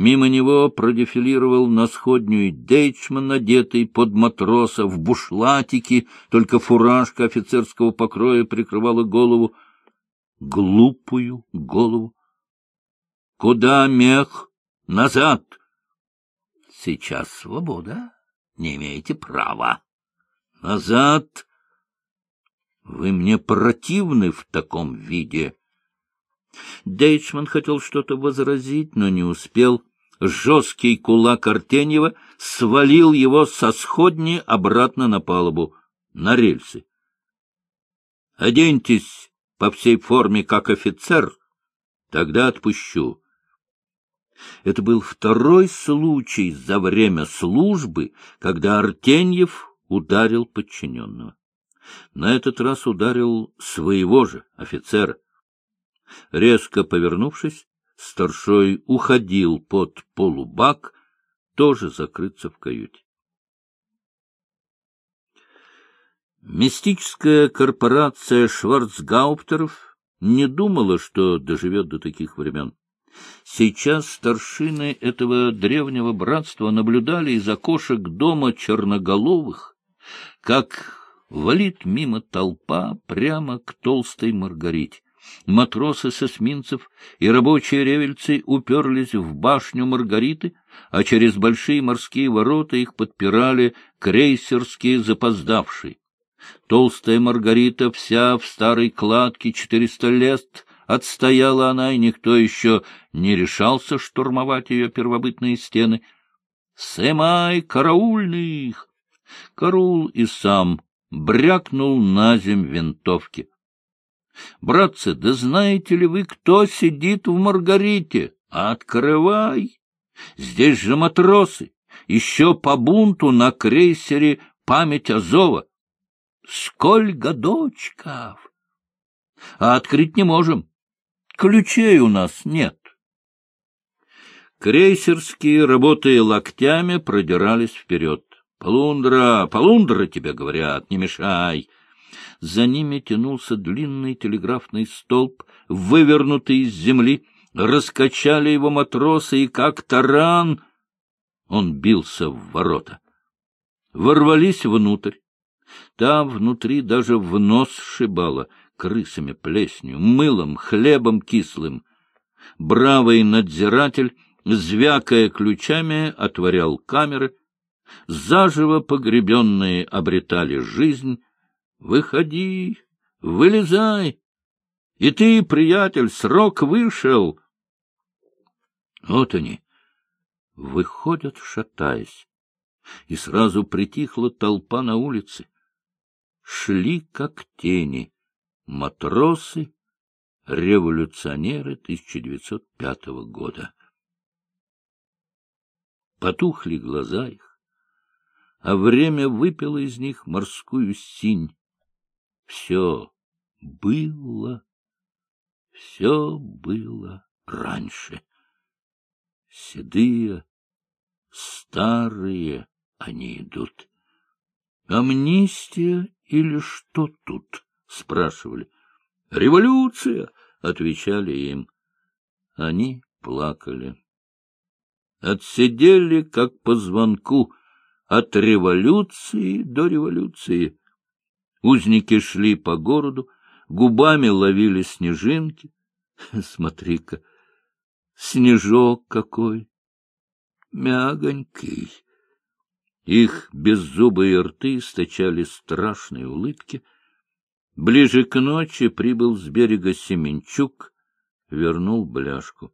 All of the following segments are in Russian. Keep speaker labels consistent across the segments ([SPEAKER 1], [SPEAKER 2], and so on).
[SPEAKER 1] Мимо него продефилировал на сходню Дейчман, одетый под матроса в бушлатике, только фуражка офицерского покроя прикрывала голову. Глупую голову. Куда мех? Назад! Сейчас свобода. Не имеете права. Назад! Вы мне противны в таком виде. Дейчман хотел что-то возразить, но не успел. Жесткий кулак Артеньева свалил его со сходни обратно на палубу, на рельсы. — Оденьтесь по всей форме, как офицер, тогда отпущу. Это был второй случай за время службы, когда Артеньев ударил подчиненного. На этот раз ударил своего же офицера. Резко повернувшись, старшой уходил под полубак, тоже закрыться в каюте. Мистическая корпорация Шварцгауптеров не думала, что доживет до таких времен. Сейчас старшины этого древнего братства наблюдали из окошек дома черноголовых, как валит мимо толпа прямо к толстой Маргарите. Матросы с эсминцев и рабочие ревельцы уперлись в башню Маргариты, а через большие морские ворота их подпирали крейсерские запоздавшие. Толстая Маргарита вся в старой кладке четыреста лет отстояла она, и никто еще не решался штурмовать ее первобытные стены. «Сымай караульных!» Караул и сам брякнул на земь винтовки. — Братцы, да знаете ли вы, кто сидит в Маргарите? Открывай! Здесь же матросы, еще по бунту на крейсере «Память Азова». Сколь годочков! А открыть не можем. Ключей у нас нет. Крейсерские, работая локтями, продирались вперед. «Полундра, полундра, тебе говорят, не мешай!» За ними тянулся длинный телеграфный столб, вывернутый из земли. Раскачали его матросы, и как таран он бился в ворота. Ворвались внутрь. Там внутри даже в нос шибало крысами, плесенью, мылом, хлебом кислым. Бравый надзиратель, звякая ключами, отворял камеры. Заживо погребенные обретали жизнь, Выходи, вылезай. И ты, приятель, срок вышел. Вот они, выходят, шатаясь, и сразу притихла толпа на улице. Шли, как тени, матросы, революционеры 1905 года. Потухли глаза их, а время выпило из них морскую синь. Все было, все было раньше. Седые, старые они идут. Амнистия или что тут? — спрашивали. — Революция! — отвечали им. Они плакали. Отсидели, как по звонку, от революции до революции. Узники шли по городу, губами ловили снежинки. Смотри-ка, снежок какой! Мягонький. Их беззубые рты источали страшные улыбки. Ближе к ночи прибыл с берега Семенчук, вернул бляшку.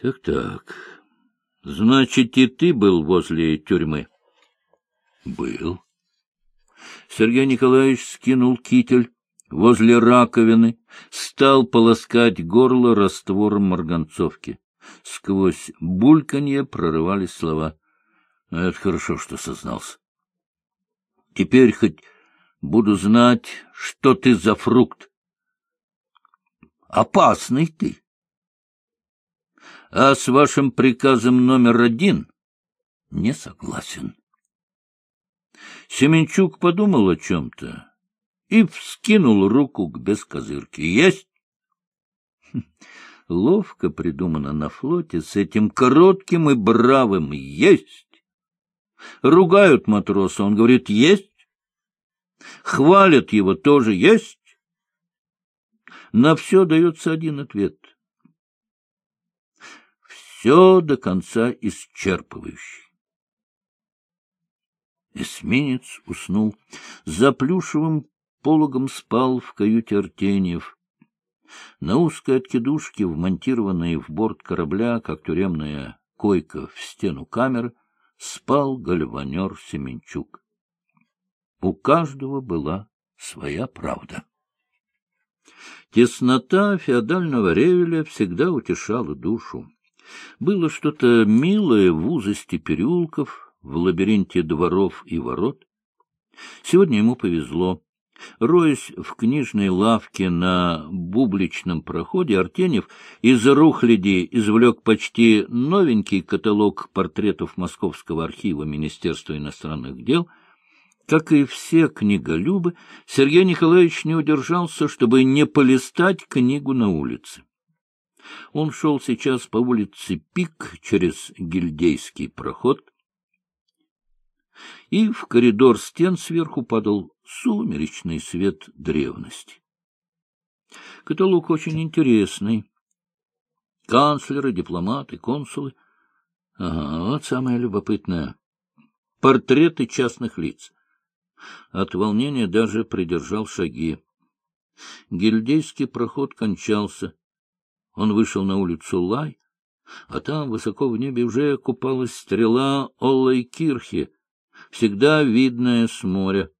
[SPEAKER 1] Так — Так-так, значит, и ты был возле тюрьмы? — Был. Сергей Николаевич скинул китель возле раковины, стал полоскать горло раствором марганцовки. Сквозь бульканье прорывались слова. Это хорошо, что сознался. Теперь хоть буду знать, что ты за фрукт. Опасный ты. А с вашим приказом номер один не согласен. Семенчук подумал о чем-то и вскинул руку к бескозырке. — Есть? — Ловко придумано на флоте с этим коротким и бравым «есть». Ругают матроса, он говорит «есть». Хвалят его тоже «есть». На все дается один ответ. Все до конца исчерпывающий. Эсминец уснул. За плюшевым пологом спал в каюте Артеньев. На узкой откидушке, вмонтированной в борт корабля, как тюремная койка в стену камеры, спал гальванер Семенчук. У каждого была своя правда. Теснота феодального ревеля всегда утешала душу. Было что-то милое в узости переулков, в лабиринте дворов и ворот. Сегодня ему повезло. Роясь в книжной лавке на бубличном проходе, Артенев из рухляди извлек почти новенький каталог портретов Московского архива Министерства иностранных дел. Как и все книголюбы, Сергей Николаевич не удержался, чтобы не полистать книгу на улице. Он шел сейчас по улице Пик через Гильдейский проход, и в коридор стен сверху падал сумеречный свет древности. Каталог очень интересный. Канцлеры, дипломаты, консулы. Ага, вот самое любопытное. Портреты частных лиц. От волнения даже придержал шаги. Гильдейский проход кончался. Он вышел на улицу Лай, а там, высоко в небе, уже купалась стрела Оллой Кирхи, всегда видная с моря.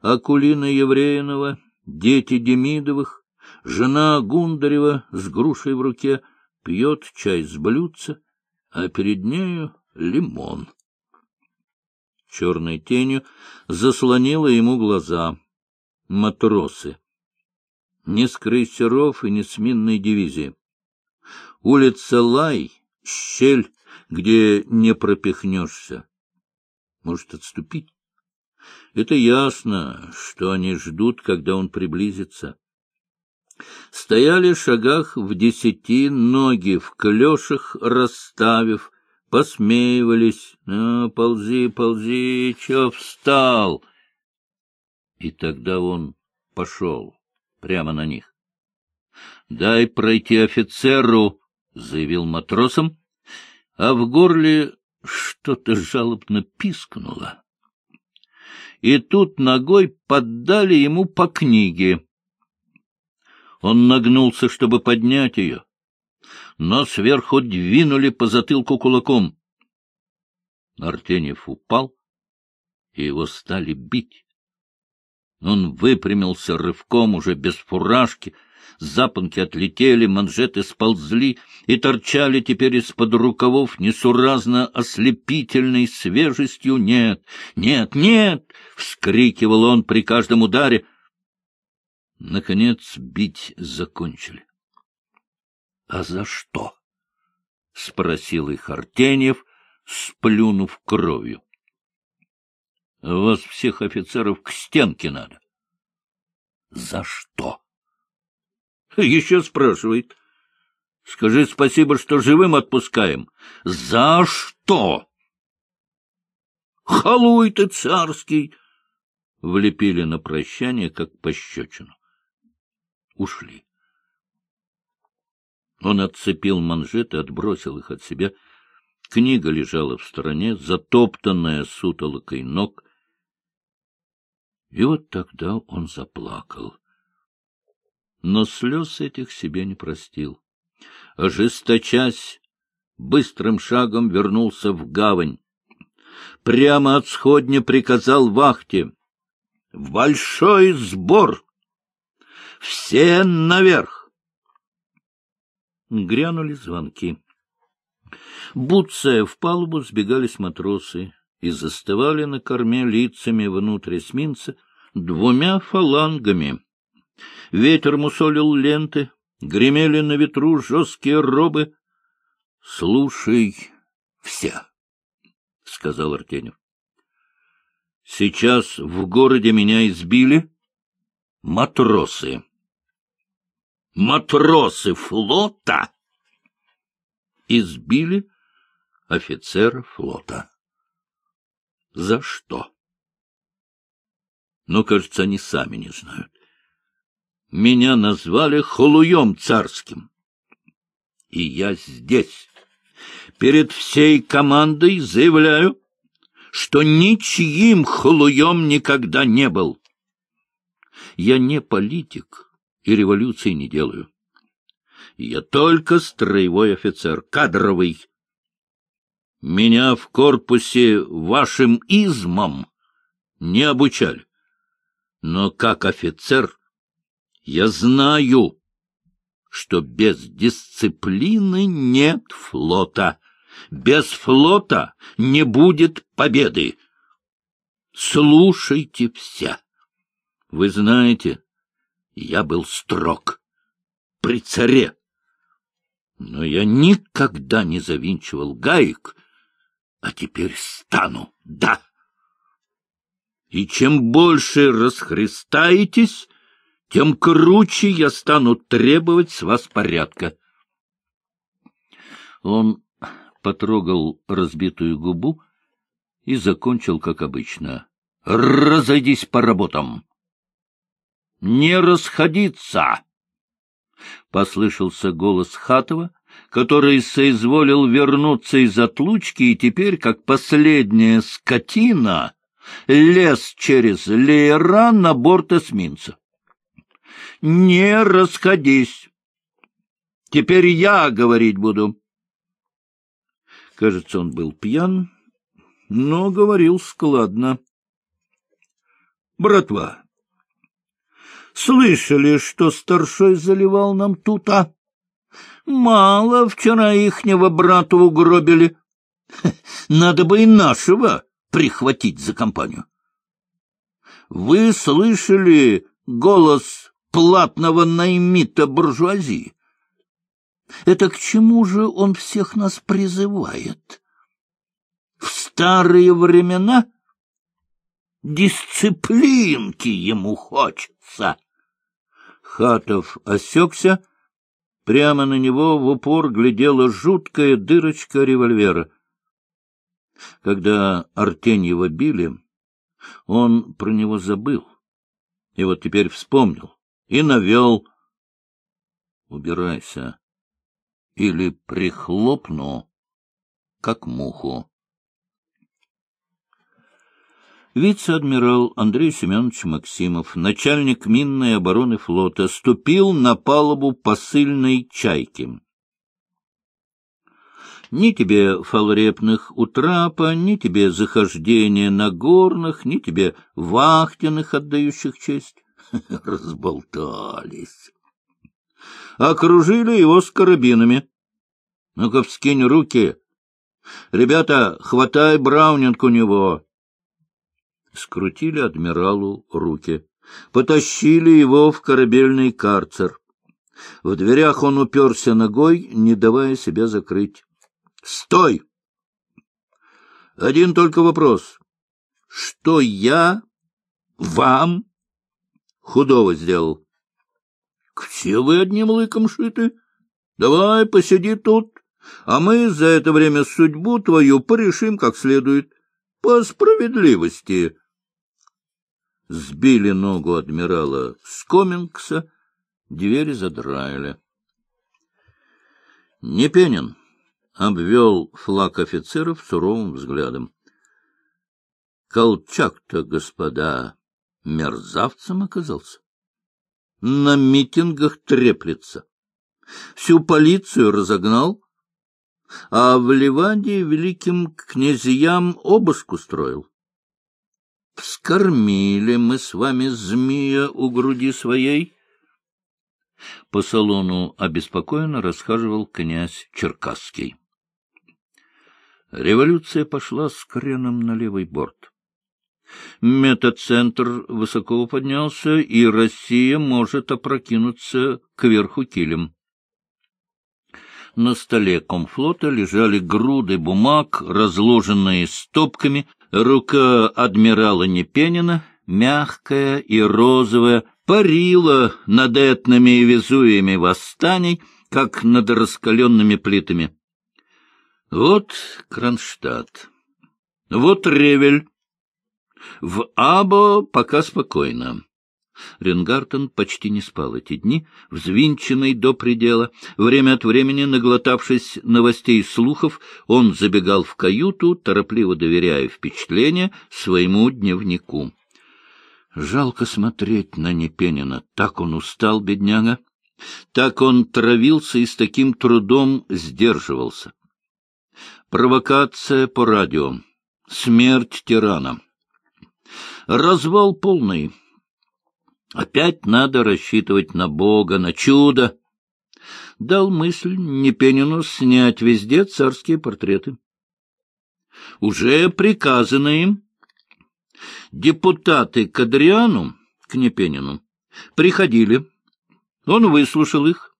[SPEAKER 1] Акулина Евреинова, дети Демидовых, жена Гундарева с грушей в руке пьет чай с блюдца, а перед нею лимон. Черной тенью заслонила ему глаза. Матросы. Ни с крейсеров и ни с минной дивизии. Улица Лай — щель, где не пропихнешься. Может, отступить? Это ясно, что они ждут, когда он приблизится. Стояли в шагах в десяти, ноги в клешах расставив, посмеивались. «Ну, ползи, ползи, чё встал?» И тогда он пошел прямо на них. — Дай пройти офицеру, — заявил матросам, а в горле что-то жалобно пискнуло и тут ногой поддали ему по книге. Он нагнулся, чтобы поднять ее, но сверху двинули по затылку кулаком. Артеньев упал, и его стали бить. Он выпрямился рывком, уже без фуражки, запонки отлетели, манжеты сползли и торчали теперь из-под рукавов несуразно ослепительной свежестью. «Нет! Нет! Нет!» — вскрикивал он при каждом ударе. Наконец бить закончили. — А за что? — спросил их Артеньев, сплюнув кровью. — Вас всех офицеров к стенке надо. — За что? Еще спрашивает. Скажи спасибо, что живым отпускаем. За что? Халуй ты царский! Влепили на прощание, как пощечину. Ушли. Он отцепил манжеты, отбросил их от себя. Книга лежала в стороне, затоптанная сутолокой ног. И вот тогда он заплакал но слез этих себе не простил. Ожесточась, быстрым шагом вернулся в гавань. Прямо от сходня приказал вахте. — В большой сбор! Все наверх! Грянули звонки. Буцая в палубу сбегались матросы и застывали на корме лицами внутрь эсминца двумя фалангами. Ветер мусолил ленты, гремели на ветру жесткие робы. — Слушай все, — сказал Артенев. — Сейчас в городе меня избили матросы. матросы флота избили офицера флота. За что? Но, кажется, они сами не знают. Меня назвали холуем царским. И я здесь, перед всей командой, заявляю, что ничьим холуем никогда не был. Я не политик и революции не делаю. Я только строевой офицер, кадровый. Меня в корпусе вашим измом не обучали. Но как офицер я знаю, что без дисциплины нет флота. Без флота не будет победы. Слушайте все. Вы знаете, я был строг при царе. Но я никогда не завинчивал гаек, а теперь стану, да. И чем больше расхристаетесь, тем круче я стану требовать с вас порядка. Он потрогал разбитую губу и закончил, как обычно. — Разойдись по работам! — Не расходиться! Послышался голос Хатова, который соизволил вернуться из отлучки и теперь, как последняя скотина, лез через леера на борт эсминца. — Не расходись! Теперь я говорить буду. Кажется, он был пьян, но говорил складно. — Братва, Слышали, что старшой заливал нам тут, а? Мало вчера ихнего брата угробили. Надо бы и нашего прихватить за компанию. Вы слышали голос платного наймита буржуазии? Это к чему же он всех нас призывает? В старые времена дисциплинки ему хочется. Хатов осекся. Прямо на него в упор глядела жуткая дырочка револьвера. Когда Артеньева били, он про него забыл. И вот теперь вспомнил и навел. Убирайся, или прихлопну, как муху. Вице-адмирал Андрей Семенович Максимов, начальник минной обороны флота, ступил на палубу посыльной «Чайки». Ни тебе фалрепных у трапа, ни тебе захождения на горных, ни тебе вахтенных, отдающих честь. Разболтались. Окружили его с карабинами. Ну-ка, вскинь руки. Ребята, хватай браунинг у него скрутили адмиралу руки, потащили его в корабельный карцер. В дверях он уперся ногой, не давая себя закрыть. — Стой! Один только вопрос. Что я вам худого сделал? — Все вы одним лыком шиты. Давай, посиди тут, а мы за это время судьбу твою порешим как следует. По справедливости сбили ногу адмирала Скомингса, двери задраили. Непенин обвел флаг офицеров суровым взглядом. Колчак-то, господа, мерзавцем оказался. На митингах треплется. Всю полицию разогнал, а в Ливаде великим князьям обыск устроил. Вскормили мы с вами змея у груди своей. По салону обеспокоенно расхаживал князь Черкасский. Революция пошла с креном на левый борт. Метацентр высоко поднялся, и Россия может опрокинуться кверху килем. На столе комфлота лежали груды бумаг, разложенные стопками, Рука адмирала Непенина, мягкая и розовая, парила над этными и везуями восстаний, как над раскаленными плитами. Вот Кронштадт, вот Ревель. В Або пока спокойно. Ренгартен почти не спал эти дни, взвинченный до предела. Время от времени, наглотавшись новостей и слухов, он забегал в каюту, торопливо доверяя впечатления своему дневнику. Жалко смотреть на Непенина. Так он устал, бедняга. Так он травился и с таким трудом сдерживался. Провокация по радио. Смерть тирана. Развал полный. Опять надо рассчитывать на Бога, на чудо. Дал мысль Непенину снять везде царские портреты. Уже приказано им. Депутаты к Адриану, к Непенину, приходили. Он выслушал их,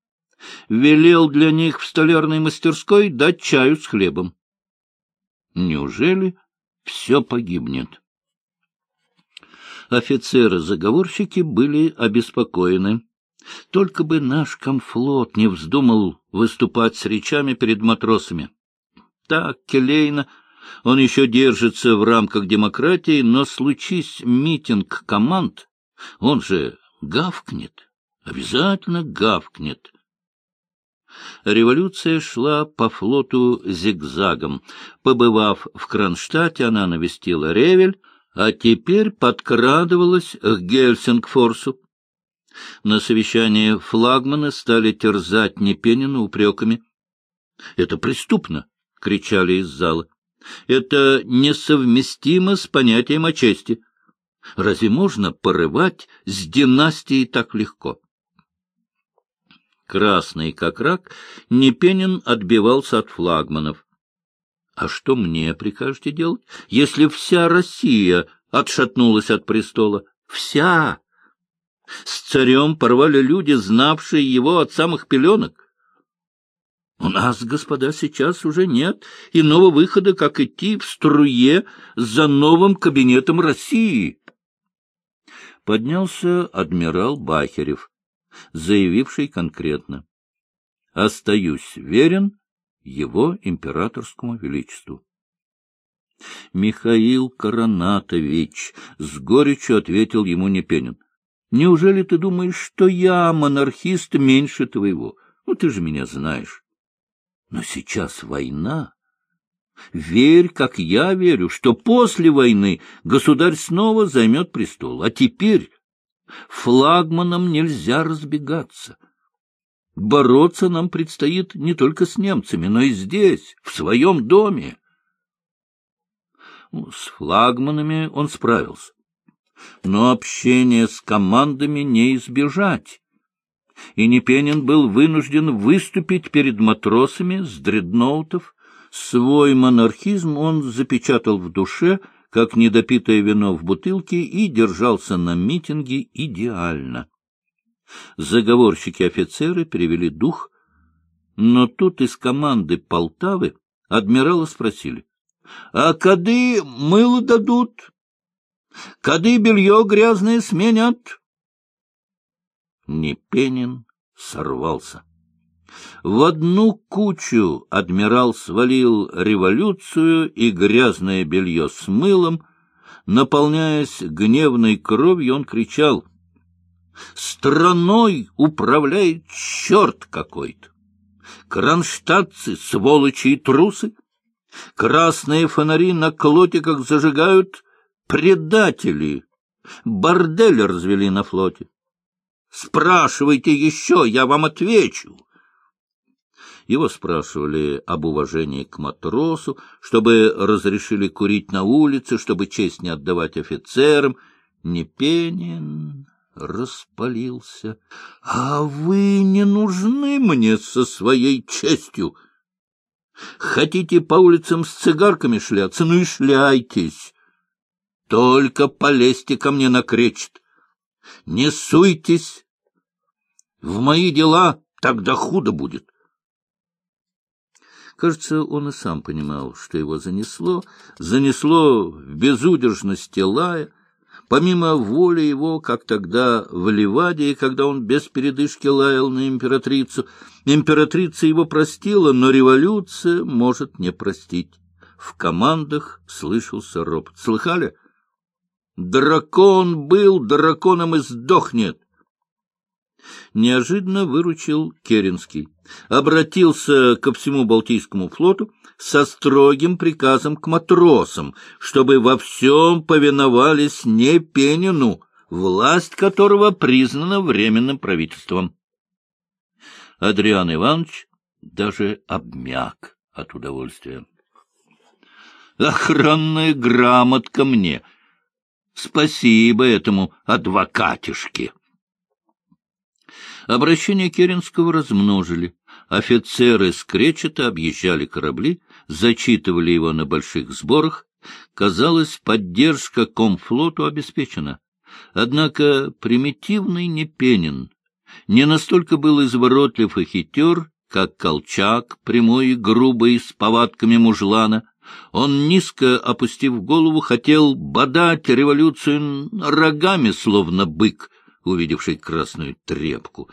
[SPEAKER 1] велел для них в столярной мастерской дать чаю с хлебом. Неужели все погибнет? Офицеры-заговорщики были обеспокоены. Только бы наш комфлот не вздумал выступать с речами перед матросами. Так, Келейна, он еще держится в рамках демократии, но случись митинг команд, он же гавкнет, обязательно гавкнет. Революция шла по флоту зигзагом. Побывав в Кронштадте, она навестила Ревель, а теперь подкрадывалась к Гельсингфорсу. На совещании флагманы стали терзать Непенина упреками. — Это преступно! — кричали из зала. — Это несовместимо с понятием о чести. Разве можно порывать с династией так легко? Красный как рак, Непенин отбивался от флагманов. А что мне прикажете делать, если вся Россия отшатнулась от престола? Вся! С царем порвали люди, знавшие его от самых пеленок. У нас, господа, сейчас уже нет иного выхода, как идти в струе за новым кабинетом России. Поднялся адмирал Бахерев, заявивший конкретно. «Остаюсь верен его императорскому величеству. Михаил Коронатович с горечью ответил ему Непенин. — Неужели ты думаешь, что я, монархист, меньше твоего? Ну, ты же меня знаешь. Но сейчас война. Верь, как я верю, что после войны государь снова займет престол. А теперь флагманам нельзя разбегаться. Бороться нам предстоит не только с немцами, но и здесь, в своем доме. Ну, с флагманами он справился. Но общение с командами не избежать. И Непенин был вынужден выступить перед матросами с дредноутов. Свой монархизм он запечатал в душе, как недопитое вино в бутылке, и держался на митинге идеально. Заговорщики-офицеры перевели дух, но тут из команды Полтавы адмирала спросили, «А кады мыло дадут? Кады белье грязное сменят?» Непенин сорвался. В одну кучу адмирал свалил революцию и грязное белье с мылом. Наполняясь гневной кровью, он кричал — Страной управляет черт какой-то. Кронштадтцы — сволочи и трусы. Красные фонари на клотиках зажигают предатели. Бордель развели на флоте. Спрашивайте еще, я вам отвечу. Его спрашивали об уважении к матросу, чтобы разрешили курить на улице, чтобы честь не отдавать офицерам. Непенин распалился. — А вы не нужны мне со своей честью. Хотите по улицам с цигарками шляться? Ну и шляйтесь. Только полезьте ко мне на кречет. Не суйтесь. В мои дела тогда худо будет. Кажется, он и сам понимал, что его занесло, занесло в безудержности лая, Помимо воли его, как тогда в Ливадии, когда он без передышки лаял на императрицу, императрица его простила, но революция может не простить. В командах слышался ропот. Слыхали? Дракон был, драконом и сдохнет. Неожиданно выручил Керенский. Обратился ко всему Балтийскому флоту со строгим приказом к матросам, чтобы во всем повиновались не Пенину, власть которого признана временным правительством. Адриан Иванович даже обмяк от удовольствия. Охранная грамотка мне. Спасибо этому адвокатишке. Обращение Керенского размножили. Офицеры с объезжали корабли, зачитывали его на больших сборах. Казалось, поддержка комфлоту обеспечена. Однако примитивный Непенин не настолько был изворотлив и хитер, как Колчак, прямой и грубый, с повадками мужлана. Он, низко опустив голову, хотел бодать революцию рогами, словно бык, увидевший красную трепку.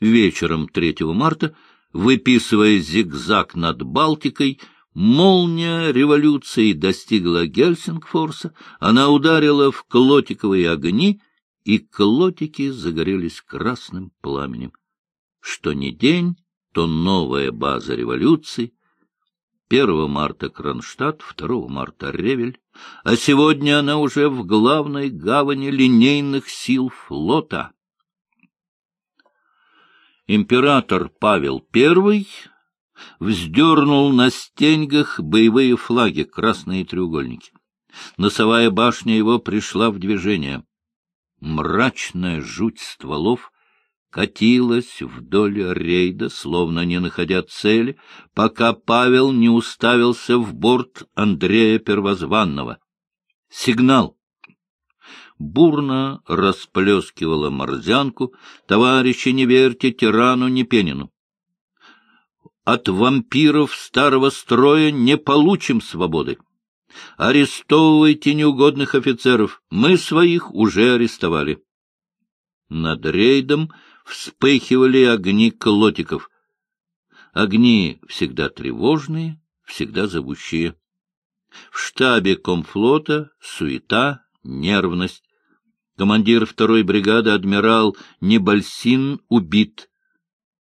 [SPEAKER 1] Вечером 3 марта, выписывая зигзаг над Балтикой, молния революции достигла Гельсингфорса, она ударила в клотиковые огни, и клотики загорелись красным пламенем. Что ни день, то новая база революции, 1 марта Кронштадт, 2 марта Ревель, а сегодня она уже в главной гавани линейных сил флота. Император Павел I вздернул на стеньгах боевые флаги, красные треугольники. Носовая башня его пришла в движение. Мрачная жуть стволов катилась вдоль рейда, словно не находя цели, пока Павел не уставился в борт Андрея Первозванного. Сигнал! Бурно расплескивала морзянку, товарищи, не верьте тирану Непенину. От вампиров старого строя не получим свободы. Арестовывайте неугодных офицеров, мы своих уже арестовали. Над рейдом вспыхивали огни клотиков. Огни всегда тревожные, всегда зовущие. В штабе комфлота суета, нервность. Командир второй бригады, адмирал Небальсин, убит.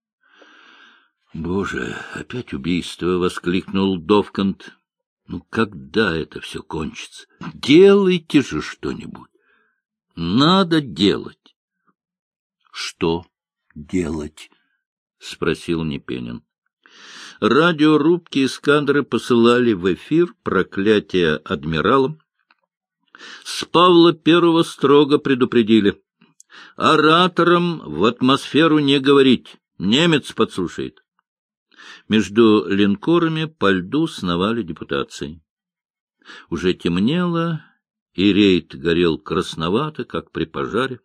[SPEAKER 1] — Боже, опять убийство! — воскликнул Довкант. — Ну, когда это все кончится? Делайте же что-нибудь. Надо делать. — Что? Делать? — спросил Непенин. Радиорубки эскадры посылали в эфир проклятие адмиралам. С Павла Первого строго предупредили. Ораторам в атмосферу не говорить, немец подслушает. Между линкорами по льду сновали депутации. Уже темнело, и рейд горел красновато, как при пожаре.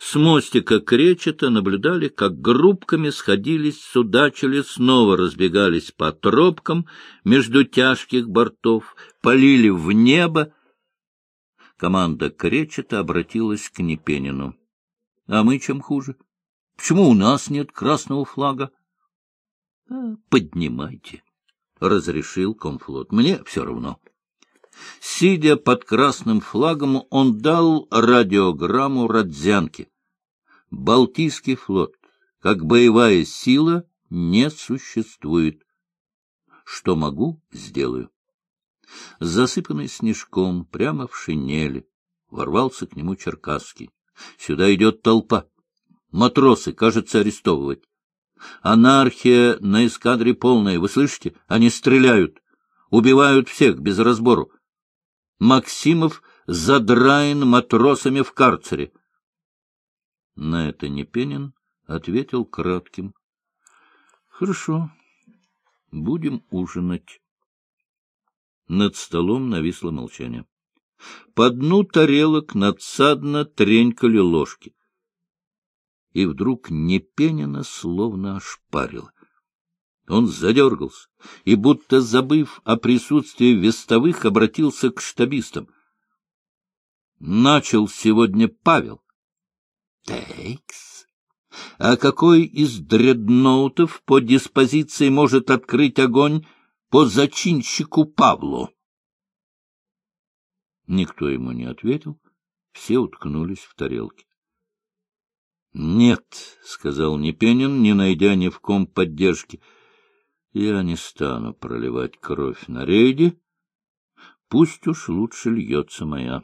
[SPEAKER 1] С мостика кречета наблюдали, как группками сходились, судачили, снова разбегались по тропкам между тяжких бортов, полили в небо. Команда кречета обратилась к Непенину. — А мы чем хуже? Почему у нас нет красного флага? — Поднимайте, — разрешил комфлот. — Мне все равно. Сидя под красным флагом, он дал радиограмму Родзянке. Балтийский флот, как боевая сила, не существует. Что могу, сделаю. Засыпанный снежком, прямо в шинели, ворвался к нему Черкасский. Сюда идет толпа. Матросы, кажется, арестовывать. Анархия на эскадре полная, вы слышите? Они стреляют. Убивают всех без разбору. Максимов задраен матросами в карцере. На это Непенин ответил кратким. — Хорошо, будем ужинать. Над столом нависло молчание. По дну тарелок надсадно тренькали ложки. И вдруг Непенина словно ошпарило. Он задергался и, будто забыв о присутствии вестовых, обратился к штабистам. начал сегодня Павел.
[SPEAKER 2] Тейкс.
[SPEAKER 1] А какой из дредноутов по диспозиции может открыть огонь по зачинщику Павлу? Никто ему не ответил, все уткнулись в тарелки. — Нет, — сказал Непенин, не найдя ни в ком поддержки, — я не стану проливать кровь на рейде, пусть уж лучше льется моя.